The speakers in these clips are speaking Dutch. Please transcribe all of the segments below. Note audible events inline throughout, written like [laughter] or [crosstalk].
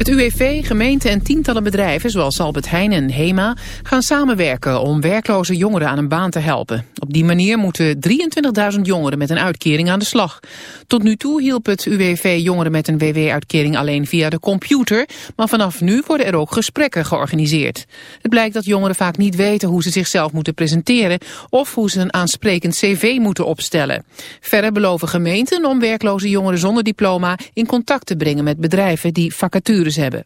Het UWV, gemeente en tientallen bedrijven zoals Albert Heijn en HEMA... gaan samenwerken om werkloze jongeren aan een baan te helpen. Op die manier moeten 23.000 jongeren met een uitkering aan de slag. Tot nu toe hielp het UWV jongeren met een WW-uitkering alleen via de computer... maar vanaf nu worden er ook gesprekken georganiseerd. Het blijkt dat jongeren vaak niet weten hoe ze zichzelf moeten presenteren... of hoe ze een aansprekend cv moeten opstellen. Verder beloven gemeenten om werkloze jongeren zonder diploma... in contact te brengen met bedrijven die vacatures hebben.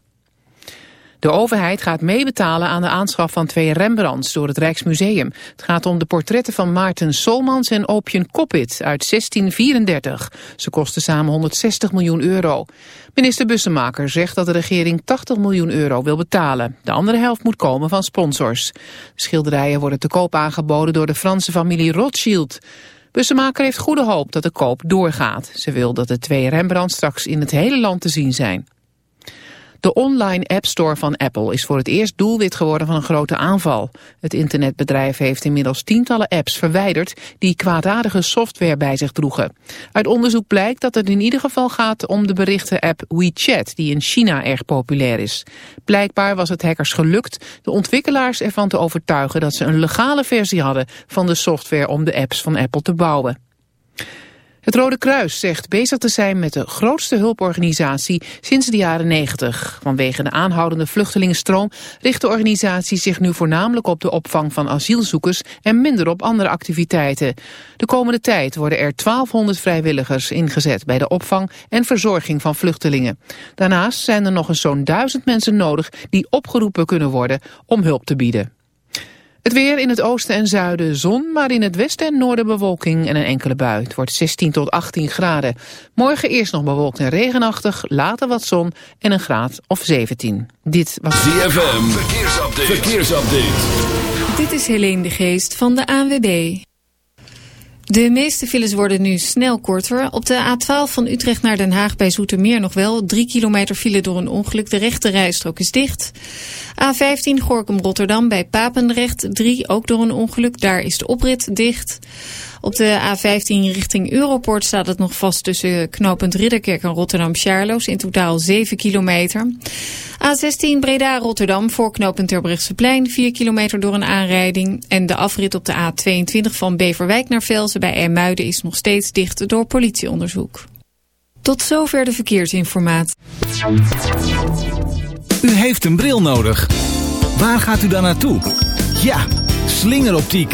De overheid gaat meebetalen aan de aanschaf van twee Rembrandts door het Rijksmuseum. Het gaat om de portretten van Maarten Solmans en Opjen Koppit uit 1634. Ze kosten samen 160 miljoen euro. Minister Bussemaker zegt dat de regering 80 miljoen euro wil betalen. De andere helft moet komen van sponsors. De schilderijen worden te koop aangeboden door de Franse familie Rothschild. Bussemaker heeft goede hoop dat de koop doorgaat. Ze wil dat de twee Rembrandt straks in het hele land te zien zijn. De online App Store van Apple is voor het eerst doelwit geworden van een grote aanval. Het internetbedrijf heeft inmiddels tientallen apps verwijderd die kwaadaardige software bij zich droegen. Uit onderzoek blijkt dat het in ieder geval gaat om de berichtenapp WeChat die in China erg populair is. Blijkbaar was het hackers gelukt de ontwikkelaars ervan te overtuigen dat ze een legale versie hadden van de software om de apps van Apple te bouwen. Het Rode Kruis zegt bezig te zijn met de grootste hulporganisatie sinds de jaren 90. Vanwege de aanhoudende vluchtelingenstroom richt de organisatie zich nu voornamelijk op de opvang van asielzoekers en minder op andere activiteiten. De komende tijd worden er 1200 vrijwilligers ingezet bij de opvang en verzorging van vluchtelingen. Daarnaast zijn er nog eens zo'n duizend mensen nodig die opgeroepen kunnen worden om hulp te bieden. Het weer in het oosten en zuiden zon, maar in het westen en noorden bewolking en een enkele bui. Het wordt 16 tot 18 graden. Morgen eerst nog bewolkt en regenachtig, later wat zon en een graad of 17. Dit was ZFM, verkeersupdate. verkeersupdate. Dit is Helene de Geest van de ANWB. De meeste files worden nu snel korter. Op de A12 van Utrecht naar Den Haag bij Zoetermeer nog wel. Drie kilometer file door een ongeluk. De rechte rijstrook is dicht. A15 Gorkum-Rotterdam bij Papendrecht. Drie ook door een ongeluk. Daar is de oprit dicht. Op de A15 richting Europort staat het nog vast tussen knooppunt Ridderkerk en Rotterdam-Charloes. In totaal 7 kilometer. A16 Breda-Rotterdam voor knooppunt Terbrechtseplein. 4 kilometer door een aanrijding. En de afrit op de A22 van Beverwijk naar Velzen bij Ermuiden is nog steeds dicht door politieonderzoek. Tot zover de verkeersinformatie. U heeft een bril nodig. Waar gaat u dan naartoe? Ja, slingeroptiek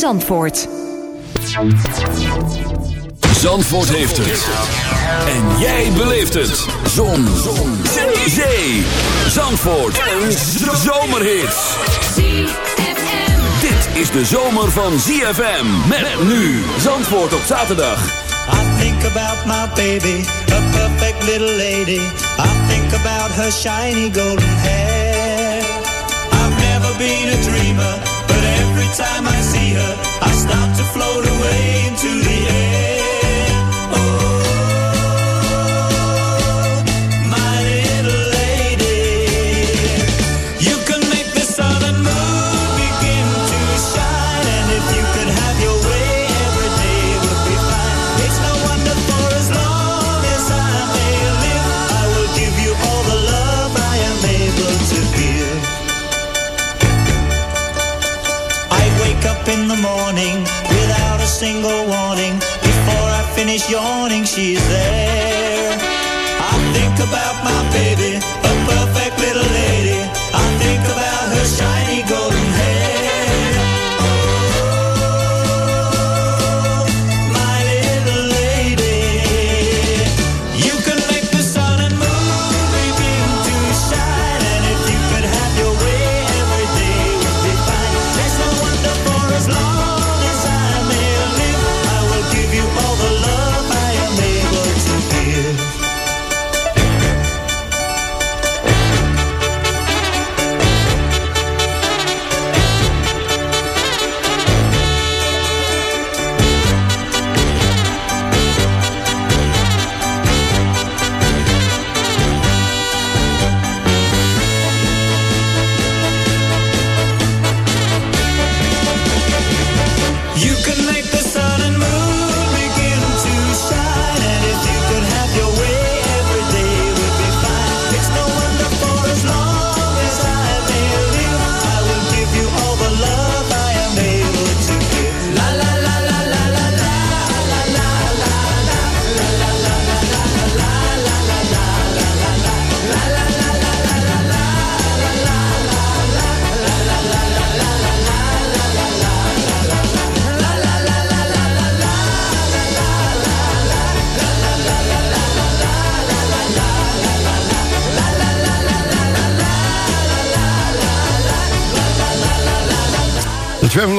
Zandvoort. Zandvoort heeft het. En jij beleeft het. Zon. Zon. Zee. Zandvoort. Een zomerhit. Dit is de zomer van ZFM. Met nu. Zandvoort op zaterdag. I think about my baby. A perfect little lady. I think about her shiny golden hair. I've never been a dreamer. Time I see her, I start to float away into the air. She's there.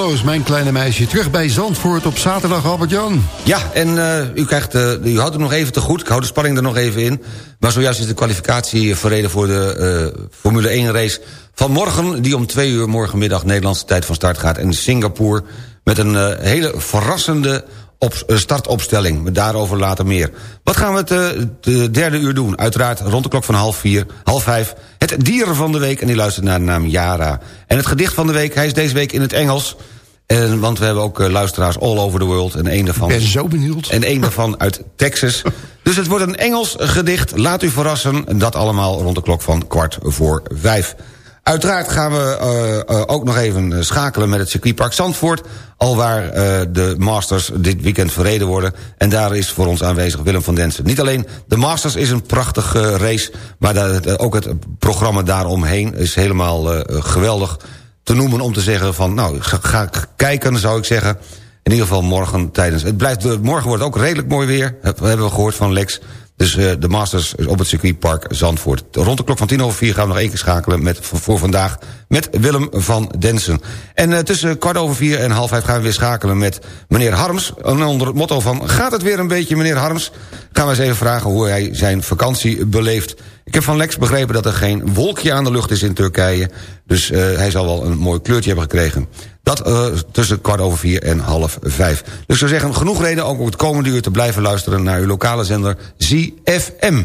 Mijn kleine meisje. Terug bij Zandvoort op zaterdag, Albert-Jan. Ja, en eh, u, krijgt, eh, u houdt het nog even te goed. Ik hou de spanning er nog even in. Maar zojuist is de kwalificatie verreden voor de eh, Formule 1 race van morgen... die om twee uur morgenmiddag Nederlandse tijd van start gaat... in Singapore met een eh, hele verrassende op, eh, startopstelling. Daarover later meer. Wat gaan we het eh, de derde uur doen? Uiteraard rond de klok van half vier, half vijf... het dieren van de week en die luistert naar de naam Yara. En het gedicht van de week, hij is deze week in het Engels... En, want we hebben ook eh, luisteraars all over the world. En een daarvan, Ik ben zo benieuwd. En een daarvan uit Texas. [laughs] Dus het wordt een Engels gedicht. Laat u verrassen. En dat allemaal rond de klok van kwart voor vijf. Uiteraard gaan we uh, uh, ook nog even eh, schakelen met het circuitpark Zandvoort... alwaar uh, de Masters dit weekend verreden worden. En daar is voor ons aanwezig Willem van Densen. Niet alleen de Masters is een prachtige race... maar dat, ook het programma daaromheen is helemaal geweldig te noemen... om te zeggen van, nou, ga, ga kijken, zou ik zeggen... In ieder geval morgen tijdens... Het blijft, morgen wordt ook redelijk mooi weer. Hebben we gehoord van Lex. Dus uh, de Masters op het circuitpark Zandvoort. Rond de klok van tien over vier gaan we nog één keer schakelen... Met, voor vandaag met Willem van Densen. En uh, tussen kwart over vier en half vijf gaan we weer schakelen met meneer Harms. En onder het motto van gaat het weer een beetje meneer Harms... gaan we eens even vragen hoe hij zijn vakantie beleeft. Ik heb van Lex begrepen dat er geen wolkje aan de lucht is in Turkije. Dus uh, hij zal wel een mooi kleurtje hebben gekregen. Dat uh, tussen kwart over vier en half vijf. Dus ik zou zeggen, genoeg reden ook op het komende uur te blijven luisteren... naar uw lokale zender ZFM.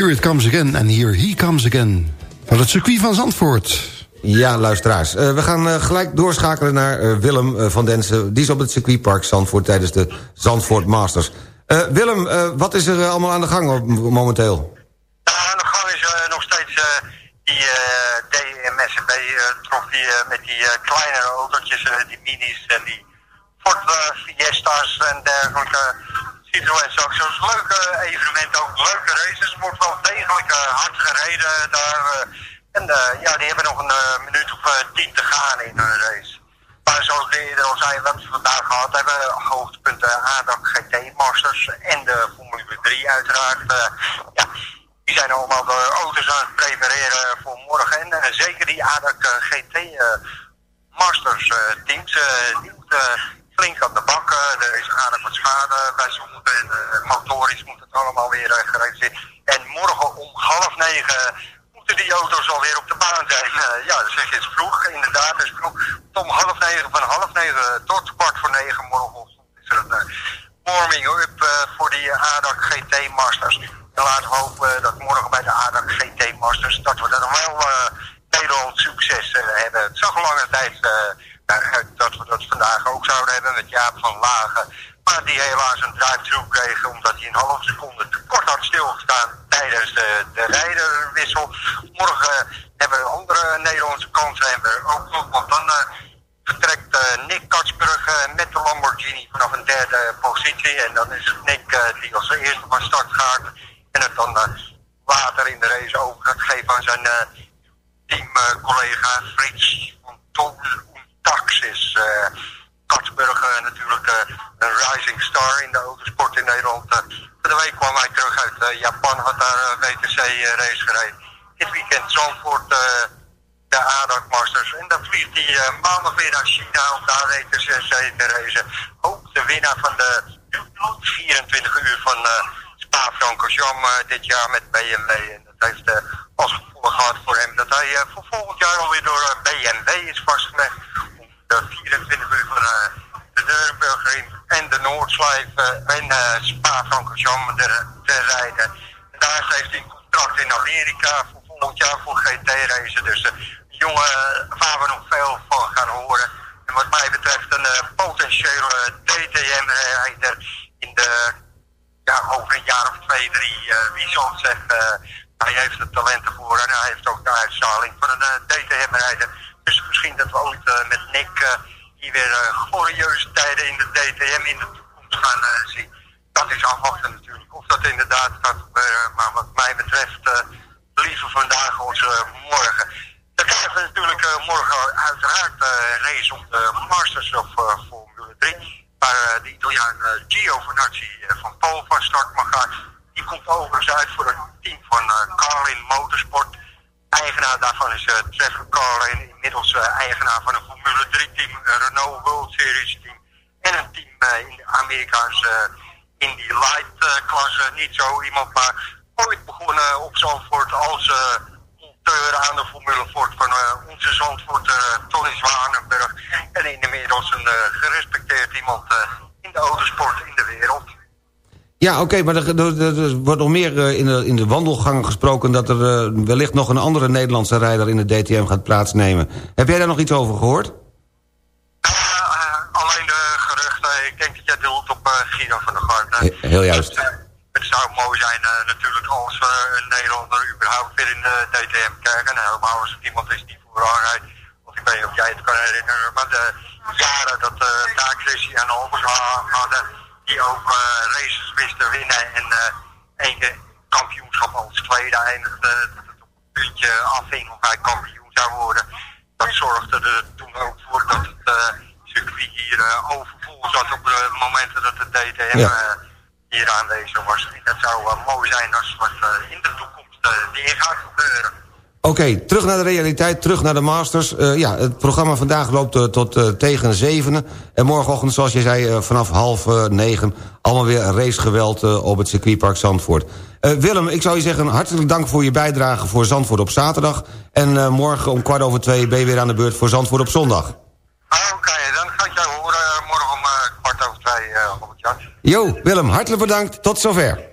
Here it comes again. En here he comes again. Van het circuit van Zandvoort. Ja, luisteraars. Eh, we gaan eh, gelijk doorschakelen naar eh, Willem van Densen. Die is op het circuitpark Zandvoort tijdens de Zandvoort Masters. Eh, Willem, eh, wat is er allemaal aan de gang op- momenteel? aan de gang is nog steeds eh, die eh DMSB trofee eh, met die eh, kleinere autootjes, eh, die minis en die Ford Fiesta's en dergelijke. Citroën Saxo's. Leuke evenementen, ook leuke races. Wordt wel degelijk eh, hard gereden daar. eh. en eh, ja, die hebben nog een minuut of tien te gaan in hun race. Maar zoals ik eerder al zei, wat we vandaag gehad hebben, hoogtepunten ADAC GT Masters en de Formule 3 uiteraard. ja, die zijn allemaal de auto's aan het prepareren voor morgen. En zeker die ADAC GT Masters teams, die moeten flink aan de bak. eh, er is aardig wat schade bij sommige en eh, motorisch moet het allemaal weer uh, gereed zijn. En morgen om half negen moeten die auto's alweer op de baan zijn. Eh, ja, dat het is vroeg, inderdaad, het is vroeg. Om half negen, van half negen tot kwart voor negen morgenochtend is er een eh, warming-up eh, voor die ADAC GT Masters. En laten we hopen dat morgen bij de ADAC GT Masters, dat we dan wel eh Nederlands succes eh, hebben. Het zag lange tijd eh, dat we dat vandaag ook zouden hebben met Jaap van Lagen. Maar die helaas een drive-thru kreeg omdat hij een halve seconde te kort had stilgestaan tijdens de, de rijderwissel. Morgen hebben we andere Nederlandse kansen hebben we ook nog, want dan eh, vertrekt eh, Nick Katsburg eh, met de Lamborghini vanaf een derde positie. En dan is het Nick eh, die als eerste van start gaat en het dan later in de race over gaat geven aan zijn teamcollega Frits van Taxis. Uh, Katsburg eh, natuurlijk eh, een rising star in de autosport in Nederland. Eh, van de week kwam hij terug uit eh, Japan, had daar een WTC-race gereden. Dit weekend Zandvoort eh, de ADAC Masters. En dan vliegt hij eh, maandag weer naar China om daar WTC te racen. Ook de winnaar van de 24 uur van eh Spa-Francorchamps eh, dit jaar met BMW. En dat heeft eh, als gevolg gehad voor hem dat hij eh, voor volgend jaar alweer door eh, BMW is vastgelegd. De 24 uur van eh, de Nürburgring en de Noordslijf eh, en eh Spa-Francorchamps te, te rijden. En daar heeft hij een contract in Amerika voor volgend jaar voor GT-racen. Dus de jongen waar we nog veel van gaan horen. En wat mij betreft een potentiële DTM-rijder in de ja, over een jaar of twee, drie, wie zal zeggen, eh, hij heeft het talent ervoor en hij heeft ook de uitstraling van een DTM-rijder. Dus misschien dat we ooit eh, met Nick eh, hier weer eh, glorieuze tijden in de DTM in de toekomst gaan zien. Dat is afwachten natuurlijk, of dat inderdaad gaat gebeuren. Maar wat mij betreft, liever vandaag als morgen. Dan krijgen we natuurlijk morgen uiteraard race op de Masters of Formule 3. Waar de Italiaan Gio Vanazzi van Paul van start mag gaan. Die komt overigens uit voor het team van Carlin Motorsport. Eigenaar daarvan is Trevor Carlin, inmiddels eh, eigenaar van een Formule 3 team, een Renault World Series team. En een team eh, in de Amerikaanse eh, Indy Light eh, klasse. Niet zo iemand, maar ooit begonnen op Zandvoort als aan de Formule Ford van onze Zandvoort, eh, Tony Zwanenburg. En inmiddels een gerespecteerd iemand in de autosport in de wereld. Ja, oké, maar er, er- er- er wordt nog meer eh, in de, in de wandelgangen gesproken... dat er eh, wellicht nog een andere Nederlandse rijder in de DTM gaat plaatsnemen. Heb jij daar nog iets over gehoord? Eh, alleen de geruchten, ik denk dat jij doelt op Guido van der Garde. He- heel juist. Het, het zou mooi zijn natuurlijk als we een Nederlander überhaupt weer in de DTM krijgen. En helemaal als het iemand is die vooraan rijdt. Want ik weet niet of jij het kan herinneren, maar de jaren dat uh, daar Christian Albers ha- hadden, die ook eh, races wisten winnen en eh één keer kampioenschap als tweede eindigde, dat het op een puntje afhing of hij kampioen zou worden. Dat zorgde er toen ook voor dat het eh, circuit hier overvol zat op de momenten dat de DTM Ja. hier aanwezig was. En dat zou mooi zijn als wat in de toekomst weer gaat gebeuren. Oké, terug naar de realiteit, terug naar de Masters. Eh, ja, het programma vandaag loopt eh, tot eh, tegen zevenen. En morgenochtend, zoals je zei, vanaf half negen... allemaal weer racegeweld op het circuitpark Zandvoort. Willem, ik zou je zeggen, hartelijk dank voor je bijdrage voor Zandvoort op zaterdag. En morgen om kwart over twee ben je weer aan de beurt voor Zandvoort op zondag. Oké, dan ga ik jou horen morgen om kwart over twee, eh Robert-Jan. Jo, Willem, hartelijk bedankt. Tot zover.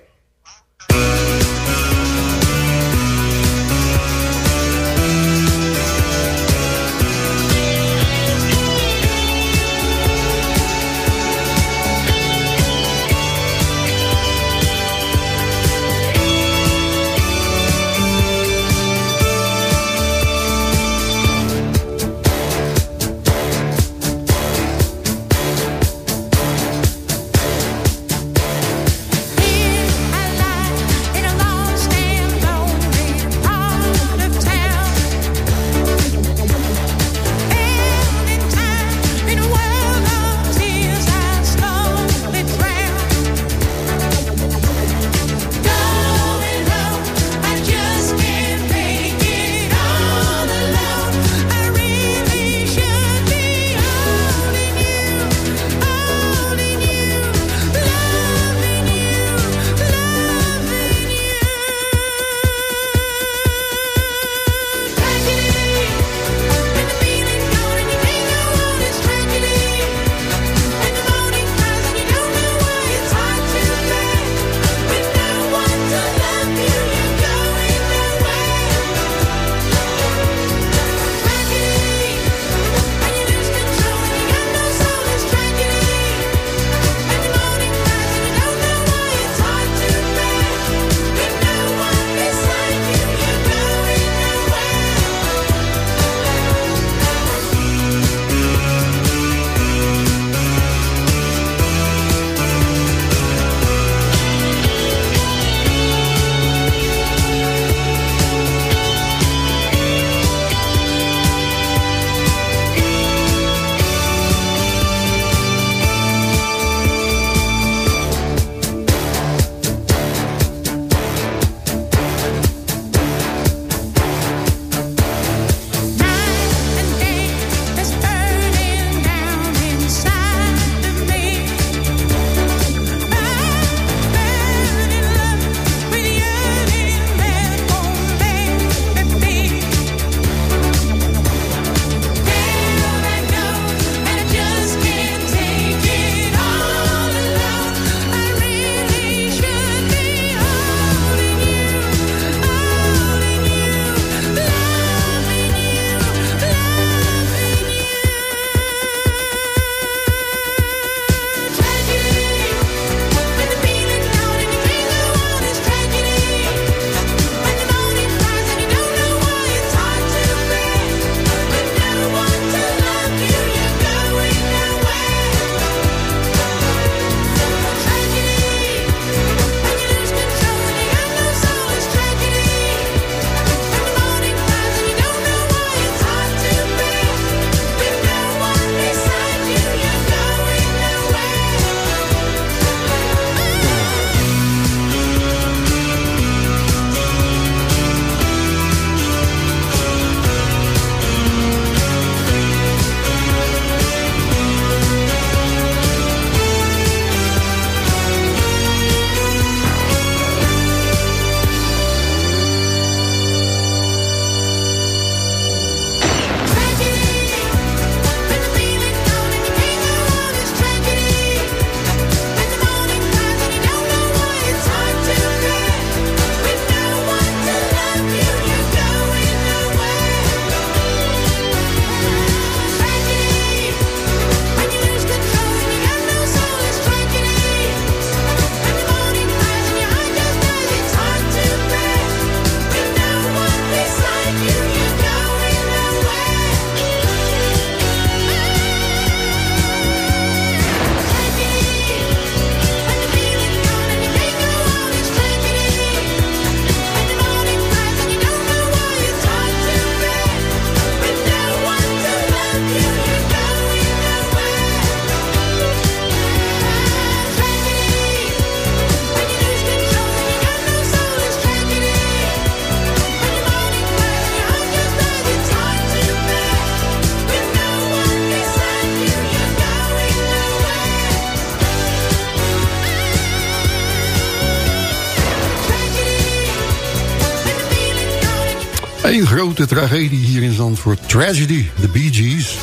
Een grote tragedie hier in Zandvoort. Tragedy, de Bee Gees.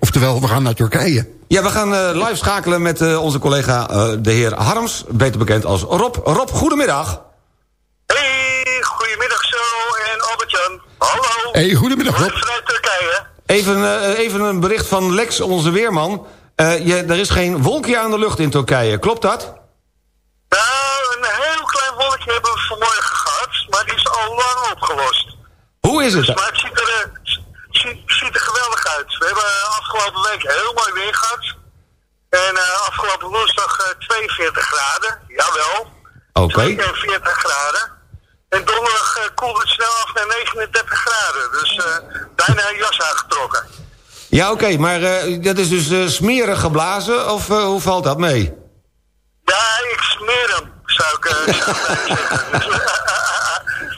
Oftewel, we gaan naar Turkije. Ja, we gaan eh, live schakelen met eh, onze collega eh, de heer Harms. Beter bekend als Rob. Rob, goedemiddag. Hey, goedemiddag zo en Albert-Jan. Hallo. Hey, goedemiddag Rob. Vanuit Turkije. Even, eh, even een bericht van Lex, onze weerman. Eh, je, er is geen wolkje aan de lucht in Turkije, klopt dat? Nou, een heel klein wolkje hebben we vanmorgen gehad, maar die is al lang opgelost. Hoe is het? Dus, maar het ziet er, eh, ziet, ziet er geweldig uit. We hebben afgelopen week heel mooi weer gehad. En eh, afgelopen woensdag eh, 42 graden, jawel. Oké. 42 graden. En donderdag koelt het snel af naar 39 graden. Dus bijna een jas aangetrokken. Ja, oké, maar eh, dat is dus eh, smerig geblazen, of eh, hoe valt dat mee? Ja, ik smeer hem, zou ik, zou [laughs] [laughs]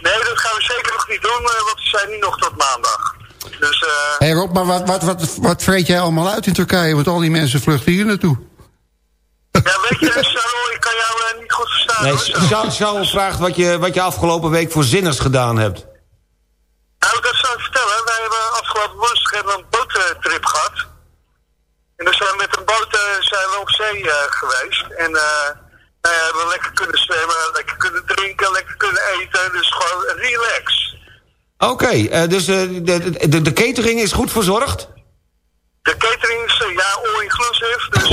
nee, dat gaan we zeker nog niet doen, want we zijn nu nog tot maandag. Dus eh, Hey Rob, maar wat, wat, wat, wat vreet jij allemaal uit in Turkije? Want al die mensen vluchten hier naartoe. ja, weet je, Charles, ik kan jou niet goed verstaan. Nee, Charles vraagt wat je, wat je afgelopen week voor zinners gedaan hebt. Nou, dat zou ik vertellen. Wij hebben afgelopen woensdag hebben we een boottrip gehad. En dan zijn we met een boot eh, zijn we op zee eh, geweest. En eh nou ja, hebben we lekker kunnen zwemmen, lekker kunnen drinken, lekker kunnen eten. Dus gewoon relax. Oké, eh, dus de, de, de catering is goed verzorgd? De catering is ja, all-inclusive. Dus [laughs]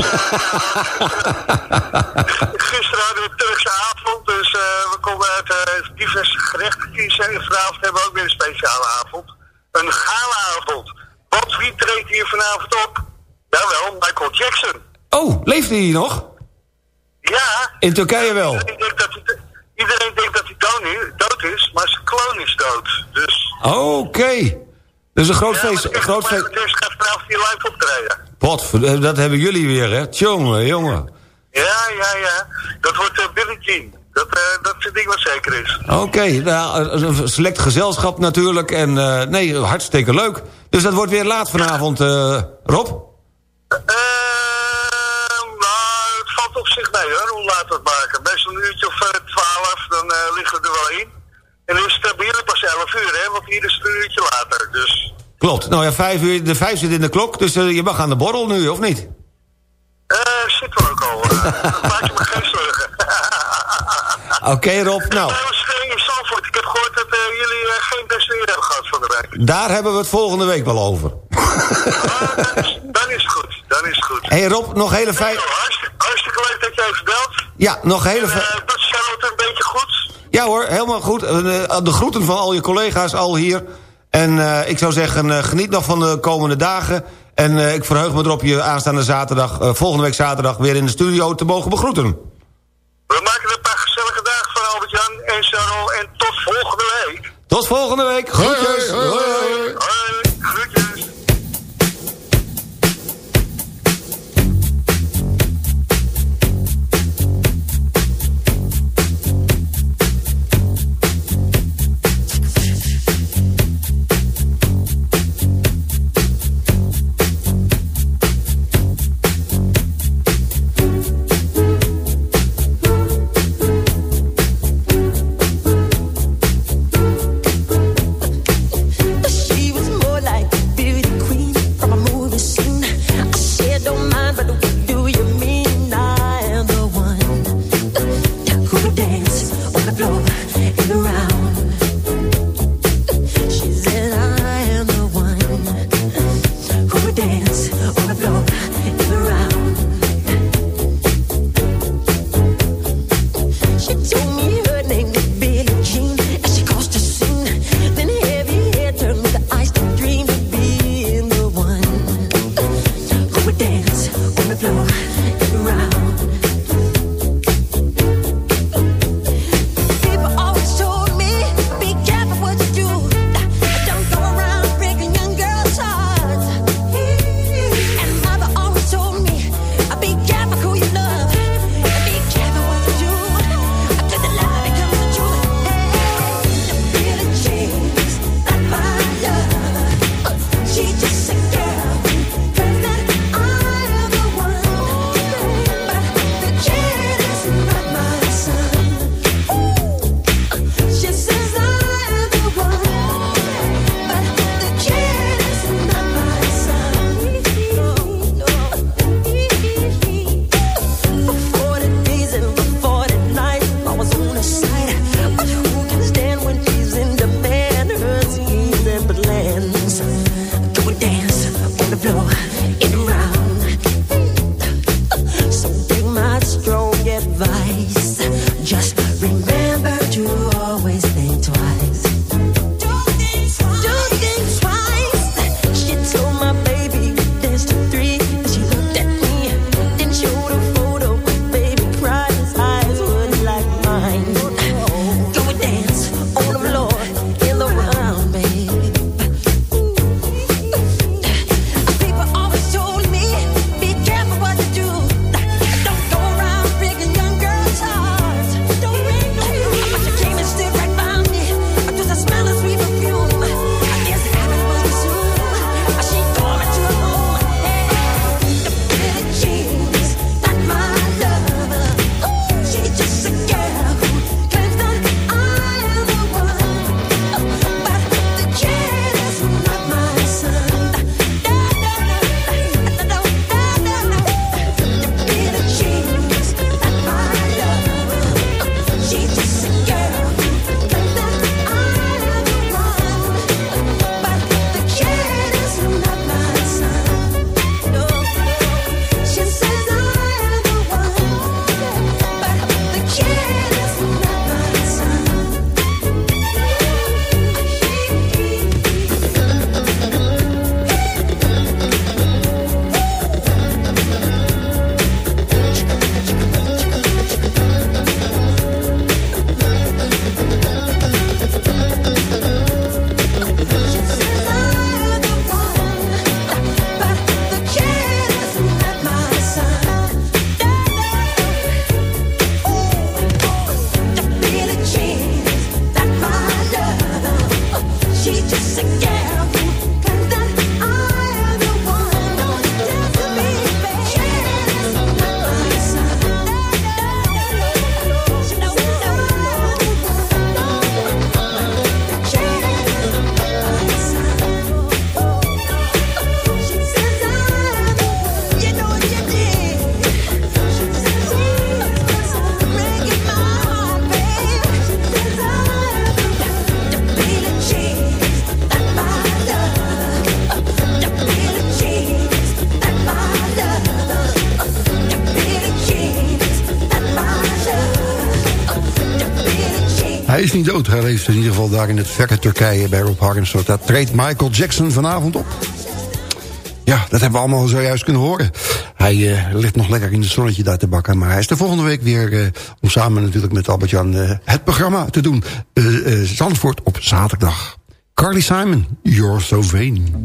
gisteren hadden we een Turkse avond. Dus we konden uit diverse gerechten kiezen. En vanavond hebben we ook weer een speciale avond. Een galaavond. Want wie treedt hier vanavond op? Jawel, Michael Jackson. Oh, leeft hij nog? Ja. In Turkije wel. Iedereen denkt dat hij, iedereen denkt dat hij dood is, dood is, maar zijn kloon is dood. Dus... Oké. Dus een groot Ja, feest. Een groot feest. Jackson gaat vanavond hier live optreden. Pot, eh, dat hebben jullie weer, hè? Tjonge, jongen. Ja, ja, ja. Dat wordt uh, Billie Jean. Dat, eh, dat is het ding wat zeker is. Oké, nou, een select gezelschap natuurlijk. En eh, nee, hartstikke leuk. Dus dat wordt weer laat vanavond, eh, Rob? Eh, nou, het valt op zich mee hoor, hoe laat we het maken. Best een uurtje of eh, twaalf, dan eh, liggen we er wel in. En dan is het eh, bij jullie pas elf uur, hè, want hier is het een uurtje later. Dus, Klopt. Nou ja, vijf uur, de vijf zit in de klok, dus je mag aan de borrel nu, of niet? eh, zitten we ook al. [laughs] maak je me geen zorgen. [laughs] Oké, Rob. Nou. Ik heb gehoord dat jullie geen weer hebben gehad van de week. daar hebben we het volgende week wel over. Dan, is, het goed, het. Hé hey Rob, nog hele fijn... Hartstikke, hartstikke leuk dat je even belt. Ja, nog hele fijn... eh, doet Charlotte een beetje goed? Ja hoor, helemaal goed. Eh, De groeten van al je collega's al hier. En eh, ik zou zeggen, eh, geniet nog van de komende dagen. En eh, ik verheug me erop je aanstaande zaterdag, eh, volgende week zaterdag... weer in de studio te mogen begroeten. We maken een paar gezellige dagen van Albert-Jan en Charles. En tot volgende week. Tot volgende week. Groetjes. hoi, hoi, hoi. Hoi, dood. Hij leeft in ieder geval daar in het verre Turkije bij Rob Harmsworth. Daar treedt Michael Jackson vanavond op. Ja, dat hebben we allemaal zojuist kunnen horen. Hij eh, ligt nog lekker in het zonnetje daar te bakken. Maar hij is de volgende week weer eh, om samen natuurlijk met Albert-Jan eh, het programma te doen. Zandvoort op zaterdag. Carly Simon, You're So Vain.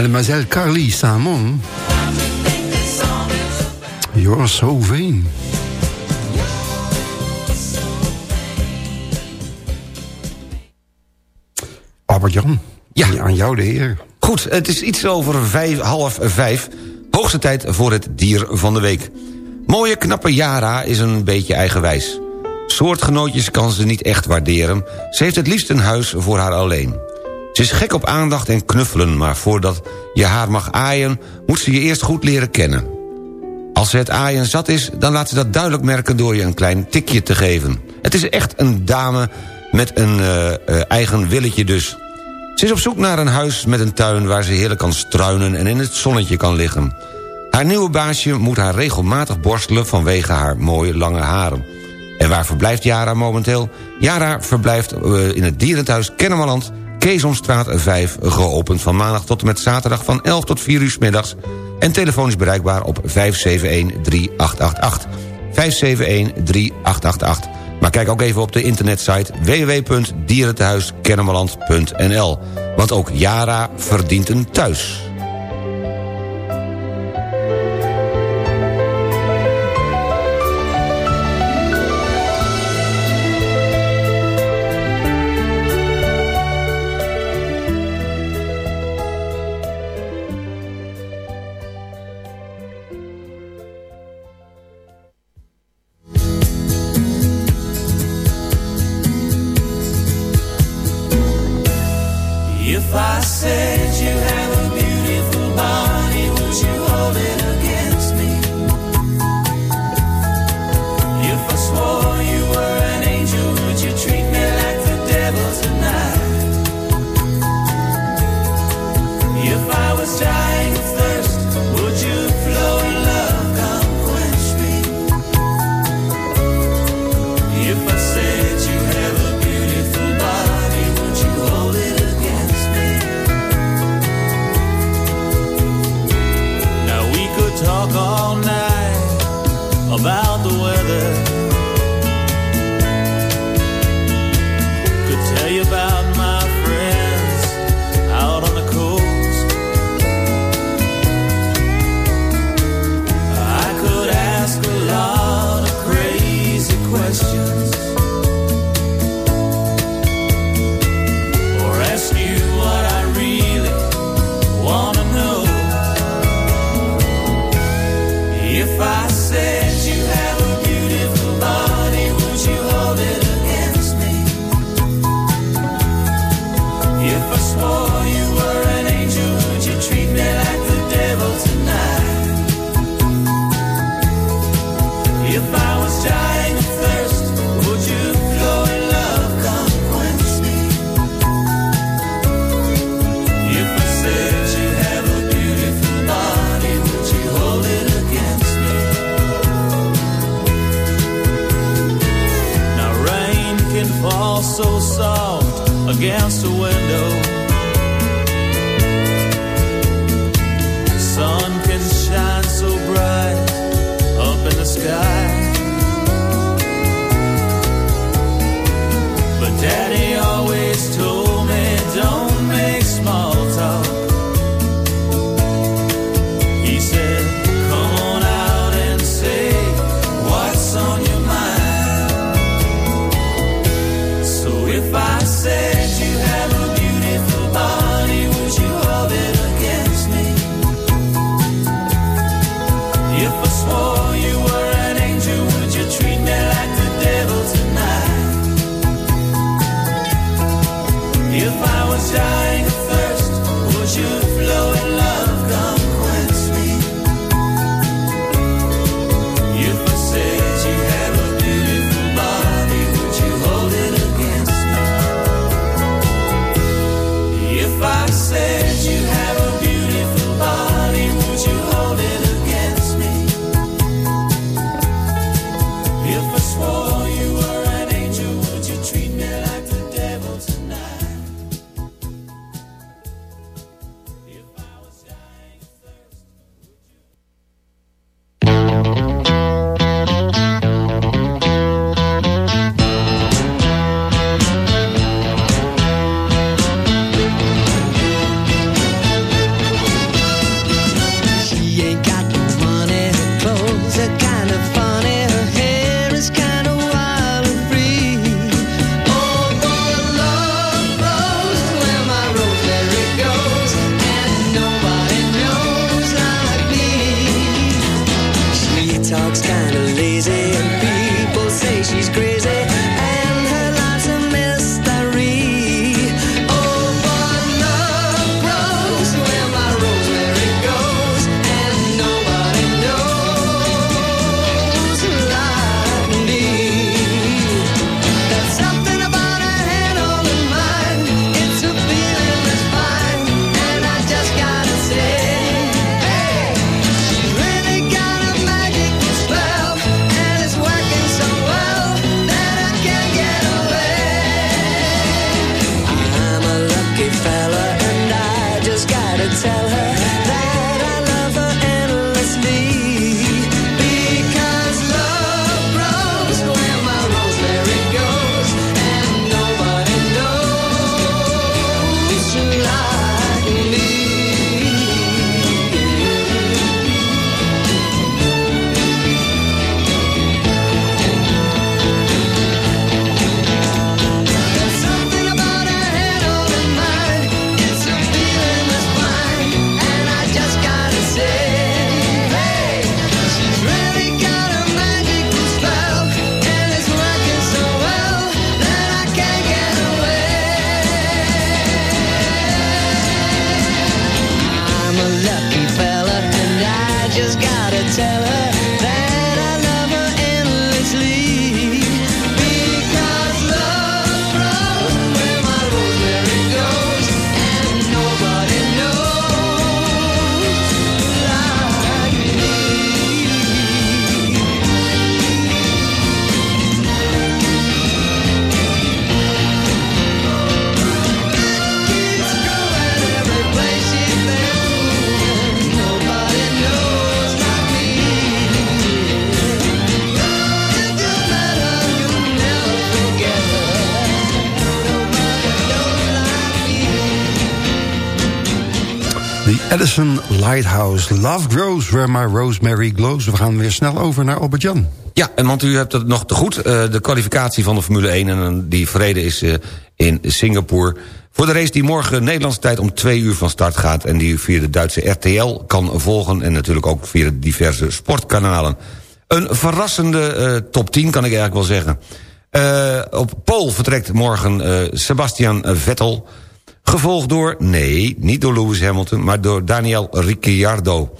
Mademoiselle Carly Samon. You're so vain. Albert-Jan, ja. aan jou de heer. Goed, het is iets over vijf, half vijf. Hoogste tijd voor het dier van de week. Mooie knappe Jara is een beetje eigenwijs. Soortgenootjes kan ze niet echt waarderen. Ze heeft het liefst een huis voor haar alleen. Ze is gek op aandacht en knuffelen, maar voordat je haar mag aaien... moet ze je eerst goed leren kennen. Als ze het aaien zat is, dan laat ze dat duidelijk merken... door je een klein tikje te geven. Het is echt een dame met een uh, eigen willetje dus. Ze is op zoek naar een huis met een tuin waar ze heerlijk kan struinen... en in het zonnetje kan liggen. Haar nieuwe baasje moet haar regelmatig borstelen vanwege haar mooie lange haren. En waar verblijft Jara momenteel? Jara verblijft eh, in het dierenthuis Kennemerland Keesomstraat 5, geopend van maandag tot en met zaterdag... van 11 tot 4 uur middags en telefonisch bereikbaar op 571-3888. 571-3888. Maar kijk ook even op de internetsite www.dierenthuiskennemerland.nl. Want ook Jara verdient een thuis. If I said you have a Addison Lighthouse. Love grows where my rosemary glows. We gaan weer snel over naar Albert-Jan. Ja, en want u hebt het nog te goed. eh, de kwalificatie van de Formule 1 en eh, die vrede is eh, in Singapore. Voor de race die morgen Nederlandse tijd om twee uur van start gaat... en die u via de Duitse RTL kan volgen... en natuurlijk ook via diverse sportkanalen. Een verrassende top 10 kan ik eigenlijk wel zeggen. Op Pool vertrekt morgen Sebastian Vettel... gevolgd door, nee, niet door Lewis Hamilton... maar door Daniel Ricciardo...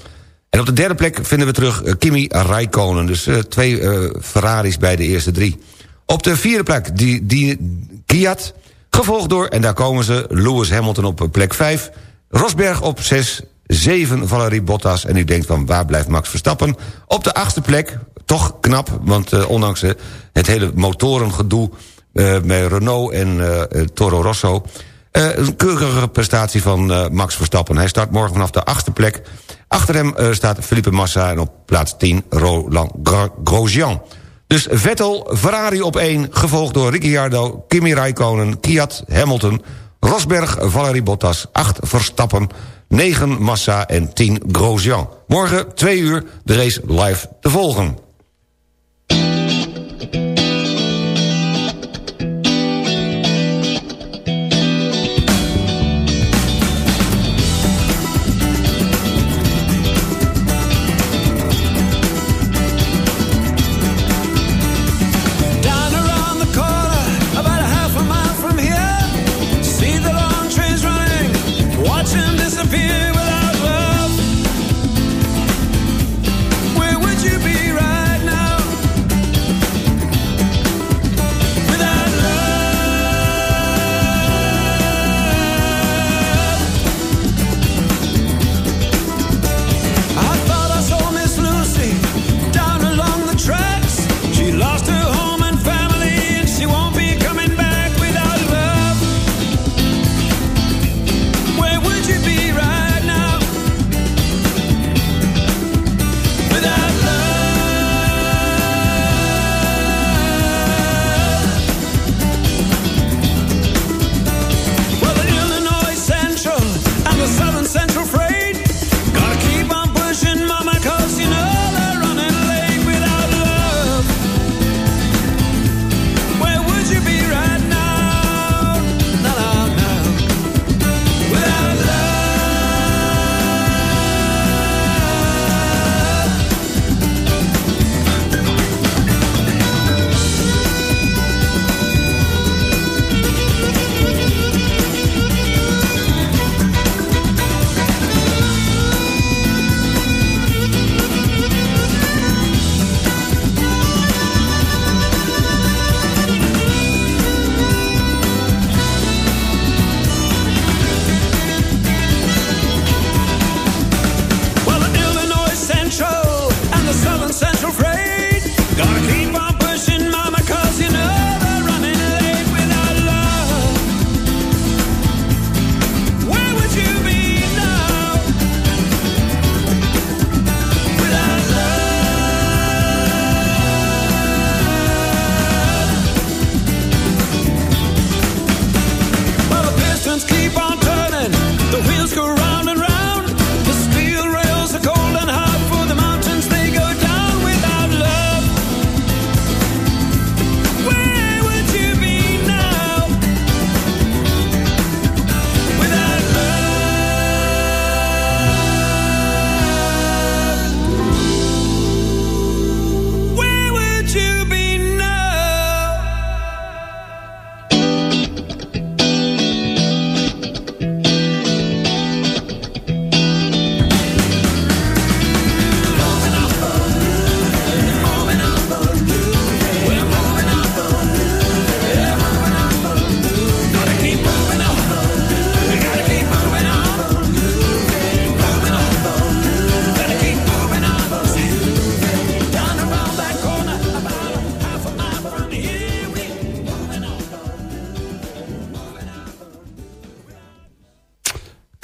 En op de derde plek vinden we terug eh, Kimi Räikkönen. Dus eh, twee eh, Ferraris bij de eerste drie. Op de vierde plek die, die Kiat. Gevolgd door, en daar komen ze, Lewis Hamilton op plek 5. Rosberg op 6. 7 Valerie Bottas. En u denkt van waar blijft Max Verstappen? Op de achtste plek, toch knap. Want ondanks het hele motorengedoe met Renault en Toro Rosso... Eh, een keurige prestatie van eh, Max Verstappen. Hij start morgen vanaf de achtste plek. Achter hem eh, staat Felipe Massa en op plaats 10 Roland Grosjean. Dus Vettel, Ferrari op 1, gevolgd door Ricciardo, Kimi Räikkönen, Kiat, Hamilton, Rosberg, Valerie Bottas, 8 Verstappen, 9 Massa en 10 Grosjean. Morgen 2 uur de race live te volgen.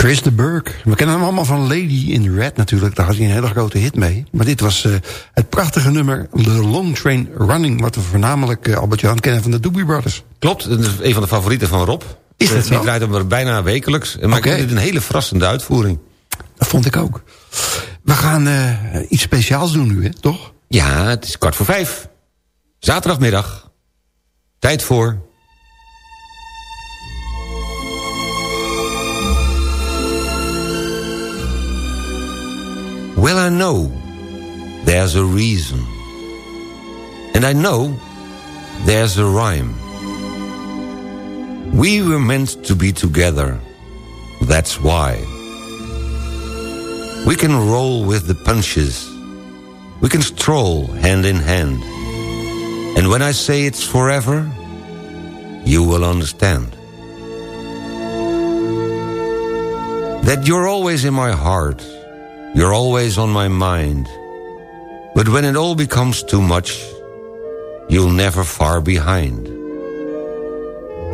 Chris de Burke. We kennen hem allemaal van Lady in Red natuurlijk. Daar had hij een hele grote hit mee. Maar dit was eh, het prachtige nummer The Long Train Running... wat we voornamelijk, uh, Albert-Jan, kennen van de Doobie Brothers. Klopt, dat is een van de favorieten van Rob. Is dat Eh, zo? Die draait hem er bijna wekelijks. Maar Oké. ik vind dit een hele verrassende uitvoering. dat vond ik ook. We gaan eh, iets speciaals doen nu, hè, toch? Ja, het is kwart voor vijf. Zaterdagmiddag. Tijd voor... Well, I know there's a reason. And I know there's a rhyme. We were meant to be together. That's why. We can roll with the punches. We can stroll hand in hand. And when I say it's forever, you will understand. That you're always in my heart. You're always on my mind. But when it all becomes too much, you'll never far behind.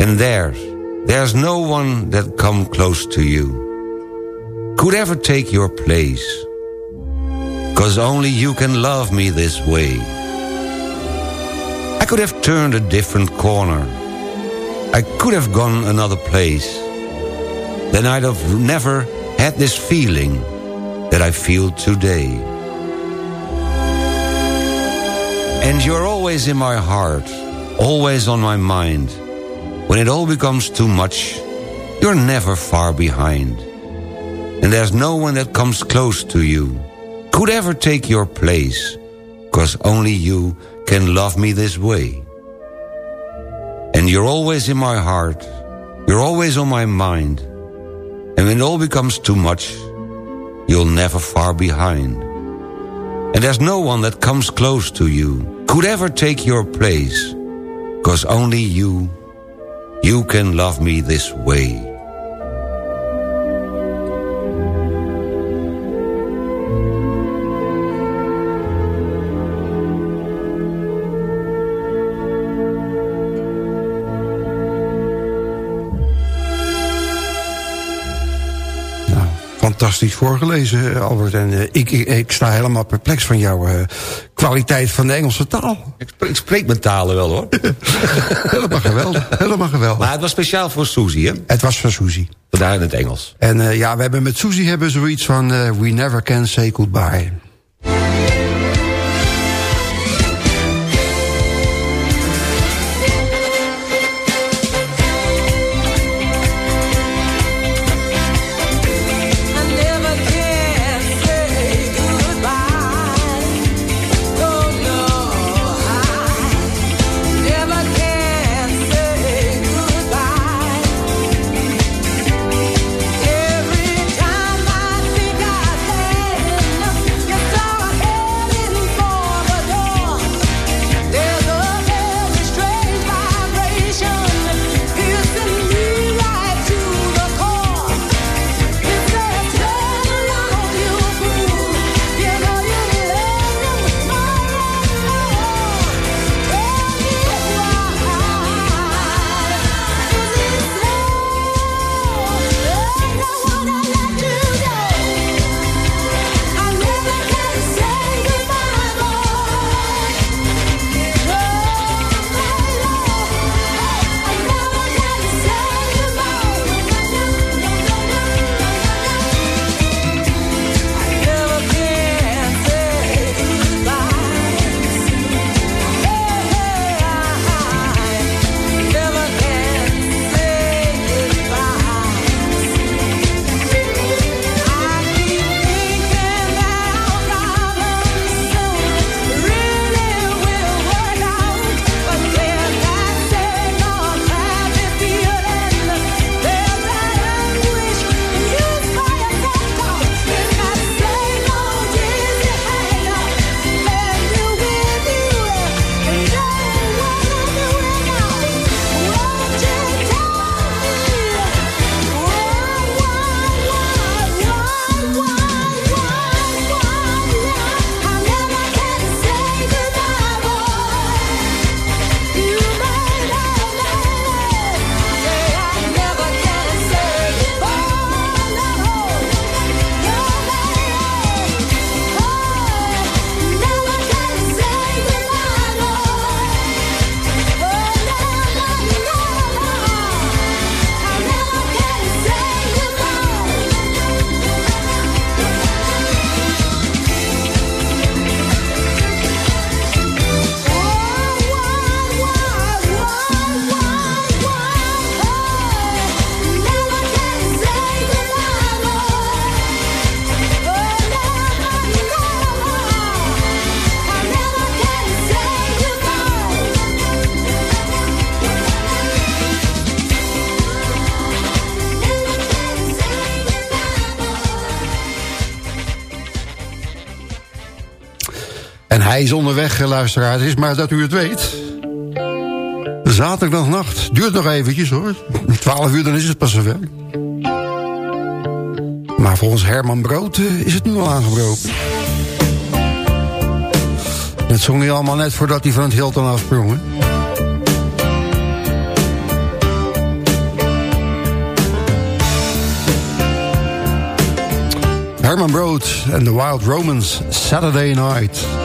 And there's, there's no one that come close to you. Could ever take your place. Cause only you can love me this way. I could have turned a different corner. I could have gone another place. Then I'd have never had this feeling that I feel today. And you're always in my heart, always on my mind. When it all becomes too much, you're never far behind. And there's no one that comes close to you, could ever take your place, cause only you can love me this way. And you're always in my heart, you're always on my mind. And when it all becomes too much, you'll never far behind. And there's no one that comes close to you, could ever take your place, cause only you, you can love me this way. Fantastisch voorgelezen, eh, Albert. En eh, ik, ik, ik sta helemaal perplex van jouw eh, kwaliteit van de Engelse taal. Ik spreek, ik spreek mijn talen wel hoor. [laughs] helemaal geweldig, helemaal geweldig. Maar het was speciaal voor Suzy hè? Het was van Suzy. Vandaar in het Engels. En ja, we hebben met Suzy hebben zoiets van... we never can say goodbye. Is onderweg, eh, luisteraar. Het is maar dat u het weet. Zaterdagnacht. Duurt nog eventjes hoor. 12 uur, dan is het pas zover. Maar volgens Herman Brood eh, is het nu al aangebroken. Dat zong hij allemaal net voordat hij van het Hilton afsprong. Herman Brood en The Wild Romans, Saturday Night.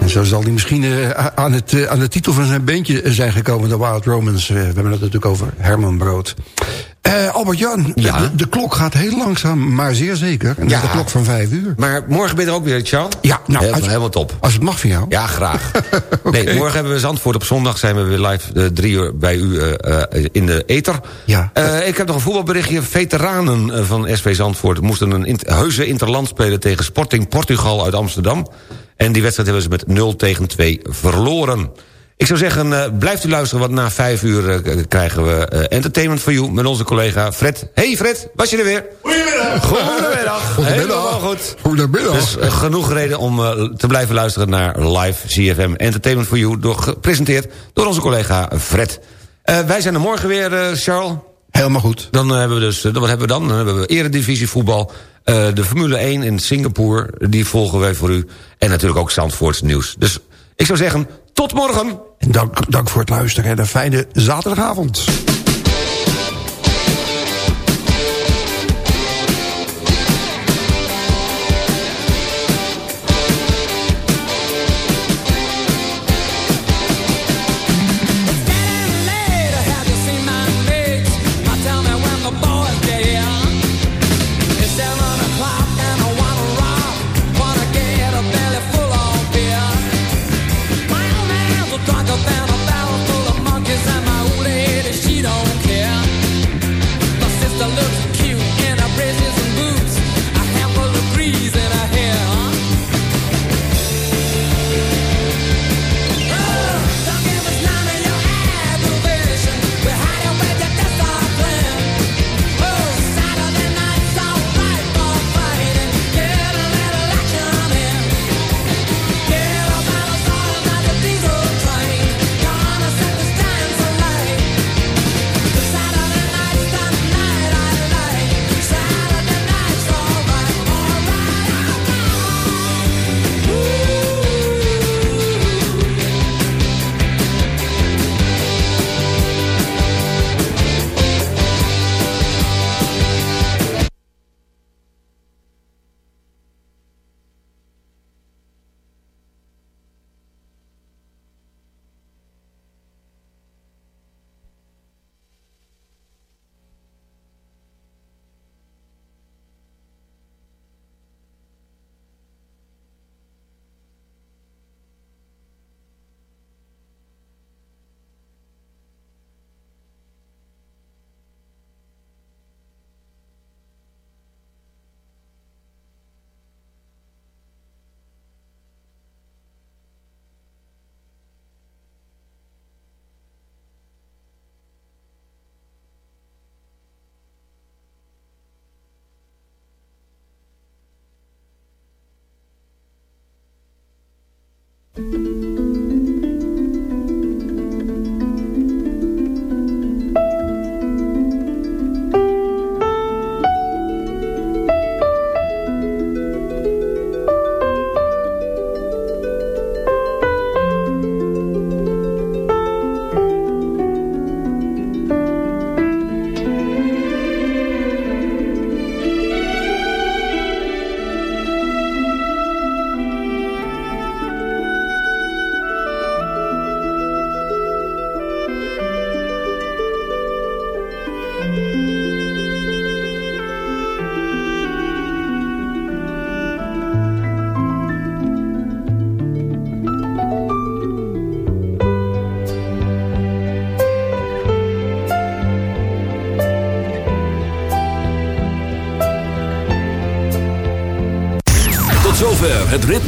En zo zal hij misschien eh, aan, het, eh, aan de titel van zijn beentje zijn gekomen, de Wild Romans. Eh, we hebben het natuurlijk over Herman Brood. Albert-Jan, Ja? de, de klok gaat heel langzaam, maar zeer zeker. En Ja. De klok van vijf uur. Maar morgen ben je er ook weer, Charles? Ja, nou, helemaal, als- helemaal top. Als het mag van jou. Ja, graag. [laughs] Nee, morgen hebben we Zandvoort op zondag. Zijn we weer live eh, drie uur bij u eh, eh, in de ether. Ja. Ik heb nog een voetbalberichtje. Veteranen van SV Zandvoort moesten een int- heuse interland spelen... tegen Sporting Portugal uit Amsterdam. En die wedstrijd hebben ze met 0 tegen 2 verloren. Ik zou zeggen, eh, blijft u luisteren, want na vijf uur eh, krijgen we eh, Entertainment for You... met onze collega Fred. Hey Fred, was je er weer? Goedemiddag. Goedemiddag. Helemaal goed. Goedemiddag. Dus genoeg reden om eh, te blijven luisteren naar live CFM Entertainment for You... Door, gepresenteerd door onze collega Fred. Eh, wij zijn er morgen weer, eh, Charles. Helemaal goed. Dan hebben we dus, wat hebben we dan? Dan hebben we eredivisie voetbal. eh, de Formule 1 in Singapore, die volgen wij voor u. En natuurlijk ook Zandvoorts nieuws. Dus ik zou zeggen, tot morgen. En dank, dank voor het luisteren en een fijne zaterdagavond.